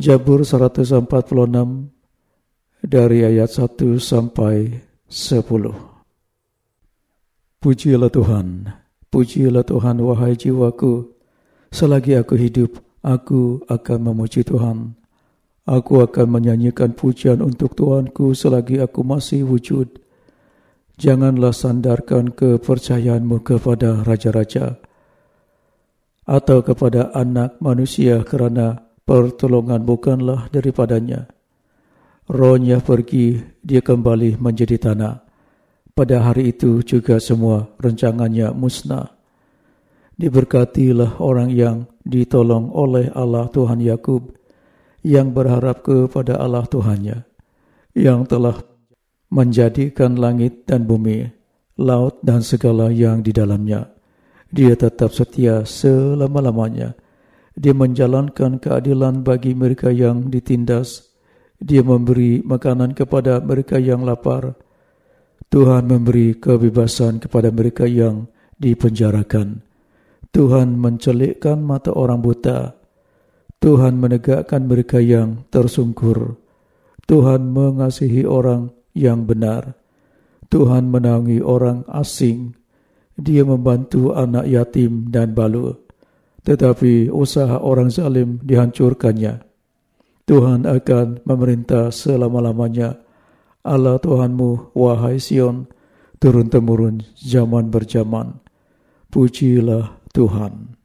Jabur 146 dari ayat 1 sampai 10. Pujilah Tuhan, pujilah Tuhan wahai jiwaku. Selagi aku hidup, aku akan memuji Tuhan. Aku akan menyanyikan pujian untuk Tuhanku selagi aku masih wujud. Janganlah sandarkan kepercayaanmu kepada raja-raja atau kepada anak manusia kerana pertolongan bukanlah daripadanya. Rohnya pergi, dia kembali menjadi tanah. Pada hari itu juga semua rencangannya musnah. Diberkatilah orang yang ditolong oleh Allah Tuhan Yakub, yang berharap kepada Allah Tuhannya, yang telah menjadikan langit dan bumi, laut dan segala yang di dalamnya. Dia tetap setia selama-lamanya. Dia menjalankan keadilan bagi mereka yang ditindas. Dia memberi makanan kepada mereka yang lapar. Tuhan memberi kebebasan kepada mereka yang dipenjarakan. Tuhan mencelikkan mata orang buta. Tuhan menegakkan mereka yang tersungkur. Tuhan mengasihi orang yang benar. Tuhan menangi orang asing. Dia membantu anak yatim dan balu tetapi usaha orang zalim dihancurkannya. Tuhan akan memerintah selama-lamanya. Allah Tuhanmu, wahai Sion, turun-temurun zaman berjaman. Pujilah Tuhan.